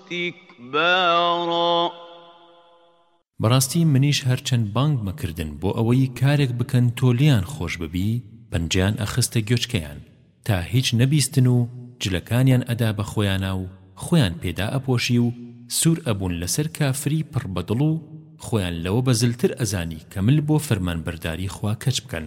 واستکبارا بەڕاستی منیش هەرچەند بانگ مەکردن بۆ ئەوەی کارێک بکەن تۆ لێیان خۆش ببی پەنجەیان ئەخستە گوێچکەیان تا هیچ نەبیستن و جلەکانیان ئەدا بە خۆیانا و خۆیان پێ دائەپۆشی و سوور ئەبوون لەسەر کافری پڕ بە دڵ و خۆیان لەوە بە زلتر ئەزانی کە مل بۆ فەرمانبەرداری خوا کەچ بکەن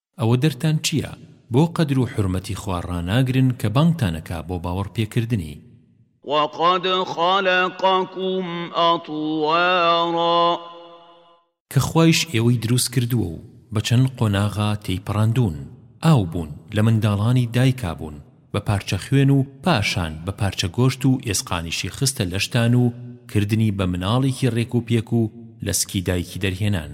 ئەوە دەرتان چیە بۆ قەدر و حورمەتی خوا ڕاناگرن کە بانگتان ئەکا بۆ باوەڕ پێکردنی. وقد خلقکم اطوارا. کە خوایش ئێوەی دروست کردووە و بە چەند قۆناغا تێیپەڕاندوون، ئاو بوون لە منداڵانی دایکا بوون بە پارچە خوێن و پاشان بە پارچە گۆشت و ئێسقانیشی خستە لەشتان و کردنی بە مناڵێکی ڕێک و پێک و لە سکی دایکی دەرهێنان.